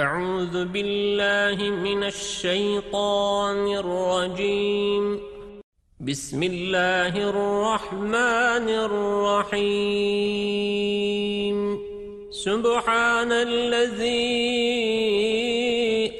أعوذ بالله من الشيطان الرجيم. بسم الله الرحمن الرحيم. سبحان الذي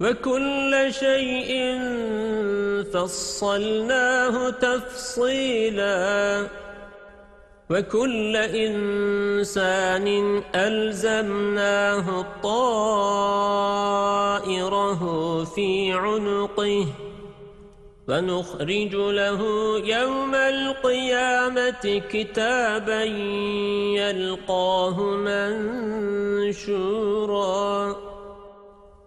وكل شيء فصلناه تفصيلا. وكل إنسان ألزمناه طائره في عنقه. ونخرج له يوم القيامة كتابا يلقاه منشورا.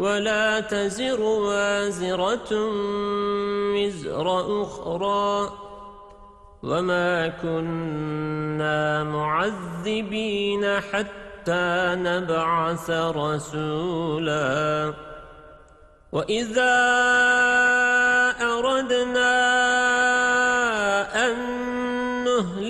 ولا تزر وازرة وزر أخرى وما كنا معذبين حتى نبعث رسولا وإذا أردنا أن نهلك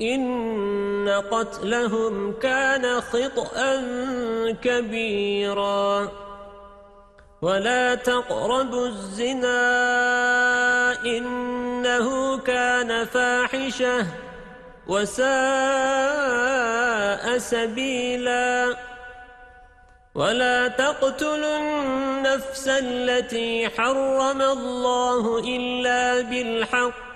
إن قتلهم كان خطأ كبيراً. ولا تقربوا الزنا إنه كان فاحشة وساء سبيلا. ولا تقتلوا النفس التي حرم الله إلا بالحق.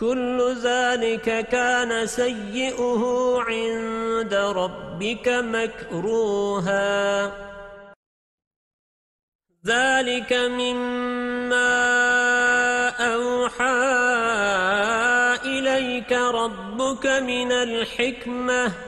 كل ذلك كان سيئه عند ربك مكروها. ذلك مما أوحى إليك ربك من الحكمة.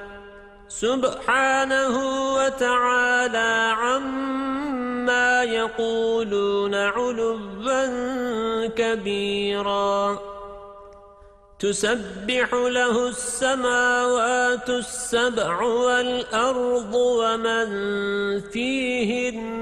سبحانه وتعالى عما يقولون علوا كبيرا. تسبح له السماوات السبع والأرض ومن فيهن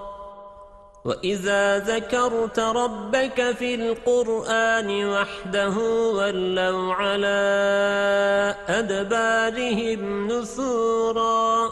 وَإِذَا ذَكَرْتَ رَبَّكَ فِي الْقُرْآنِ وَحْدَهُ وَلَّوْا عَلَى أَدْبَارِهِمْ نُفُورًا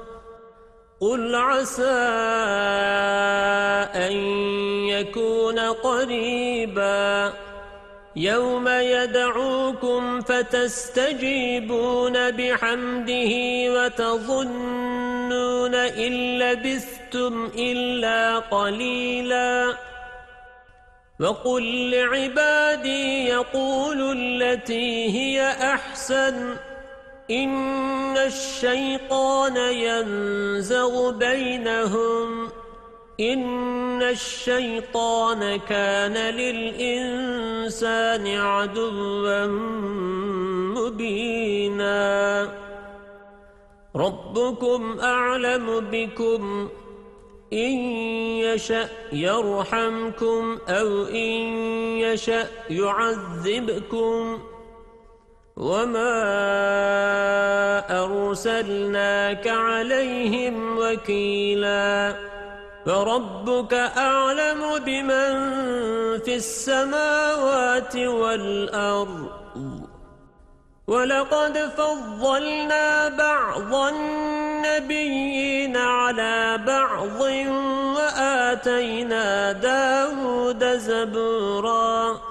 قل عسى أن يكون قريبا يوم يدعوكم فتستجيبون بحمده وتظنون إن لبثتم إلا قليلا وقل لعبادي يقول التي هي أحسن إن الشيطان ينزغ بينهم. إن الشيطان كان للإنسان عدوا مبينا. ربكم أعلم بكم. إن يشأ يرحمكم أو إن يشأ يعذبكم. وما أرسلناك عليهم وكيلا فربك أعلم بمن في السماوات والأرض ولقد فضلنا بعض النبيين على بعض وآتينا داود زبوراً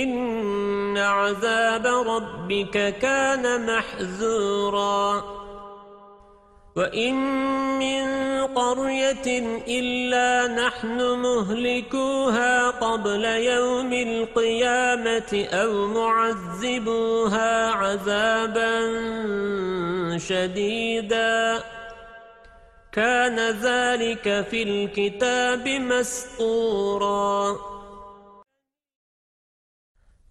إن عذاب ربك كان محذورا. وإن من قرية إلا نحن مهلكوها قبل يوم القيامة أو معذبوها عذابا شديدا. كان ذلك في الكتاب مسطوراً.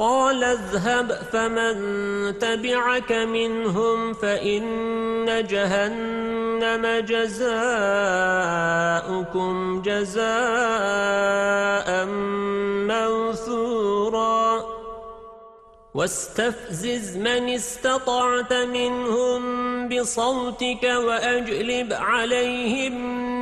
قال اذهب فمن تبعك منهم فإن جهنم جزاؤكم جزاء موثورا. واستفزز من استطعت منهم بصوتك وأجلب عليهم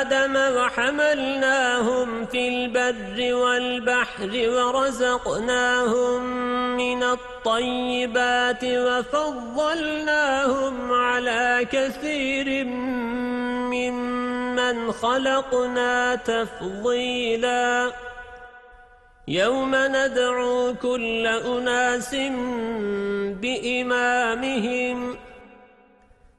آدَمَ وَحَمَلْنَاهُمْ فِي الْبَرِّ وَالْبَحْرِ وَرَزَقْنَاهُمْ مِنَ الطَّيِّبَاتِ وَفَضَّلْنَاهُمْ عَلَى كَثِيرٍ مِّمَّنْ خَلَقْنَا تَفْضِيلًا. يَوْمَ نَدْعُو كُلَّ أُنَاسٍ بِإِمَامِهِمْ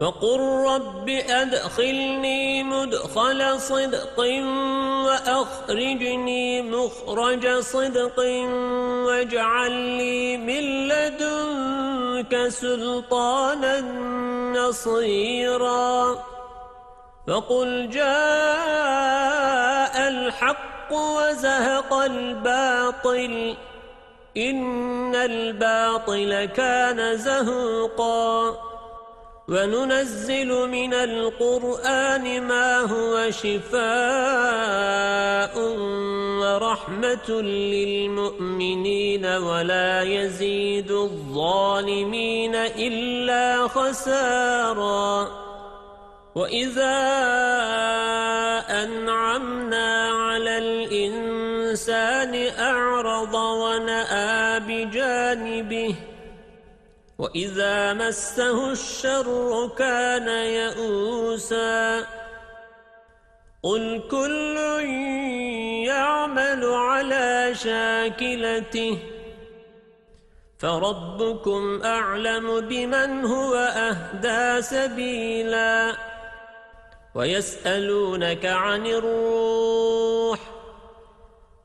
فقل رب أدخلني مدخل صدق وأخرجني مخرج صدق واجعل لي من لدنك سلطانا نصيرا. فقل جاء الحق وزهق الباطل إن الباطل كان زهوقا. وننزل من القرآن ما هو شفاء ورحمة للمؤمنين ولا يزيد الظالمين إلا خسارا. وإذا أنعمنا على الإنسان أعرض ونأى بجانبه وإذا مسه الشر كان يئوسا قل كل يعمل على شاكلته فربكم أعلم بمن هو أهدى سبيلا ويسألونك عن الروح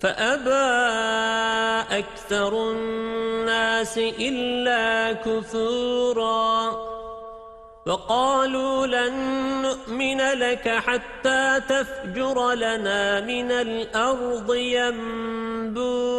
فأبى أكثر الناس إلا كثورا وقالوا لن نؤمن لك حتى تفجر لنا من الأرض ينبوعا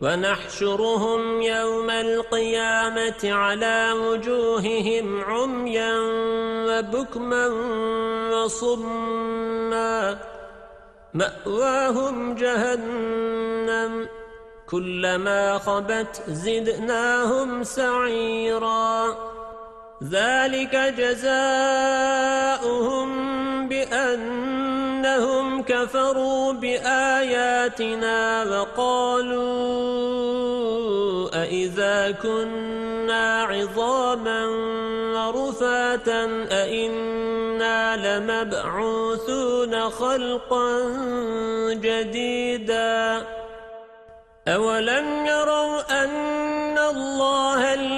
ونحشرهم يوم القيامة على وجوههم عميا وبكما وصما. مأواهم جهنم كلما خبت زدناهم سعيرا. ذلك جزاؤهم بأنهم كفروا بآياتنا وقالوا أئذا كنا عظاما ورفاتا أئنا لمبعوثون خلقا جديدا أولم يروا أن الله الذي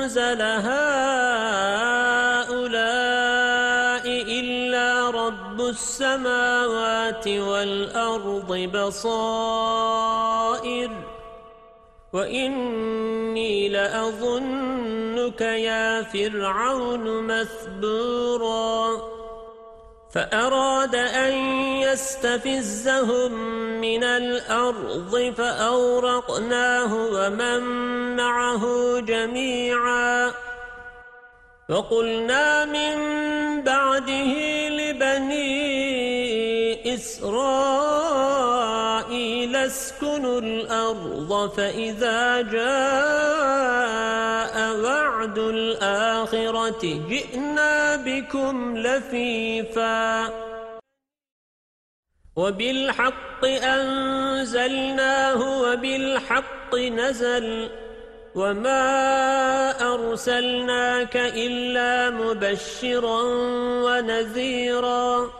أنزل هؤلاء إلا رب السماوات والأرض بصائر. وإني لأظنك يا فرعون مثبوراً. فأراد أن يستفزهم من الأرض فأورقناه ومن معه جميعا. وقلنا من بعده لبني إسرائيل اسكنوا الأرض فإذا جاء وعد الآخرة جئنا بكم لفيفا. وبالحق أنزلناه وبالحق نزل وما أرسلناك إلا مبشرا ونذيرا.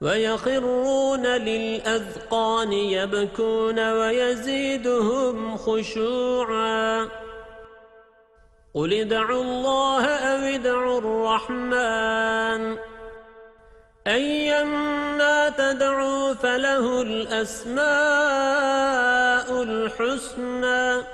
ويخرون للأذقان يبكون ويزيدهم خشوعا. قل ادعوا الله أو ادعوا الرحمن. أيما تدعوا فله الأسماء الحسنى.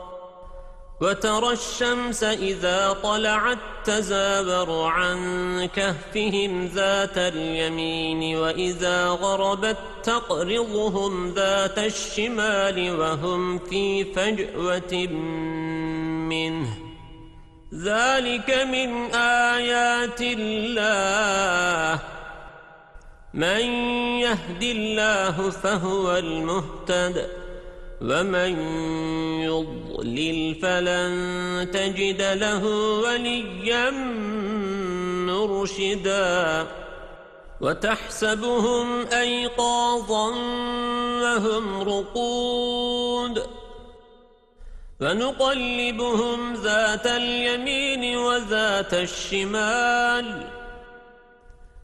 وترى الشمس إذا طلعت تزابر عن كهفهم ذات اليمين وإذا غربت تقرضهم ذات الشمال وهم في فجوة منه. ذلك من آيات الله. من يهد الله فهو المهتد. ومن يضلل فلن تجد له وليا مرشدا وتحسبهم أيقاظا وهم رقود فنقلبهم ذات اليمين وذات الشمال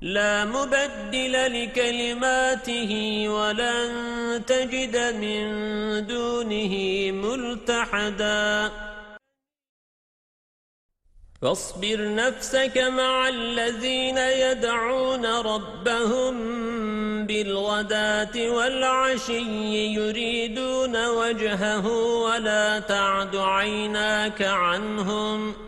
لا مبدل لكلماته ولن تجد من دونه ملتحداً. فاصبر نفسك مع الذين يدعون ربهم بالغداة والعشي يريدون وجهه ولا تعد عيناك عنهم.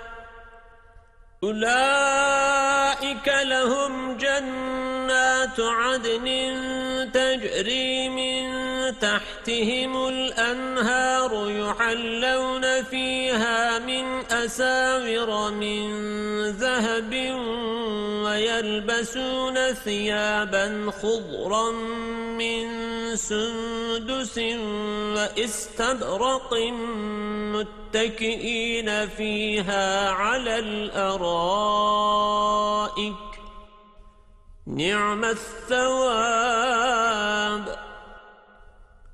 أولئك لهم جنات عدن تجري من تحتهم الأنهار يحلون فيها من أساور من ذهب ويلبسون ثيابا خضرا من سندس وإستبرق متكئين فيها على الأرائك. نعم الثواب.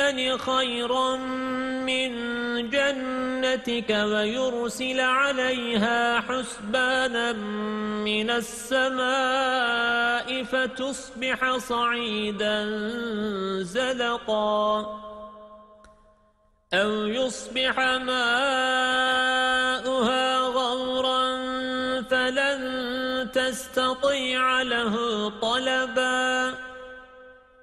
يؤتيني خيرا من جنتك ويرسل عليها حسبانا من السماء فتصبح صعيدا زلقا أو يصبح ماؤها غورا تستطيع له طلبا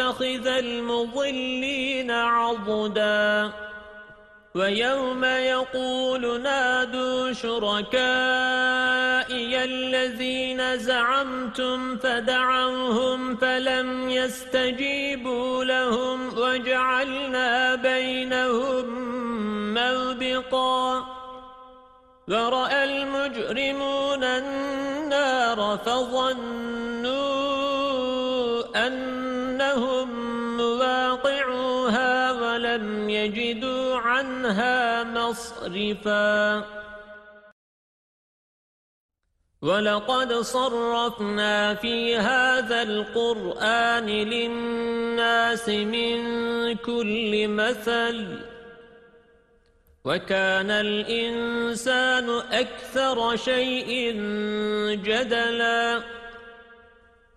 متخذ المضلين عضداً. وَيَوْمَ يَقُولُ نَادُوا شُرَكَائِيَ الَّذِينَ زَعَمْتُمْ فَدَعَوْهُمْ فَلَمْ يَسْتَجِيبُوا لَهُمْ وَجَعَلْنَا بَيْنَهُمْ مَوْبِقًا. وَرَأَى الْمُجْرِمُونَ النَّارَ فَظَنُّوا أَنَّهُمْ مُوَاقِعُوهَا وَلَمْ يَجِدُوا عنها مصرفا. ولقد صرفنا في هذا القرآن للناس من كل مثل. وكان الإنسان أكثر شيء جدلا.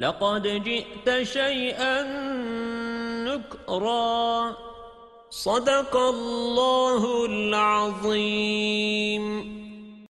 لقد جئت شيئا نكرا. صدق الله العظيم.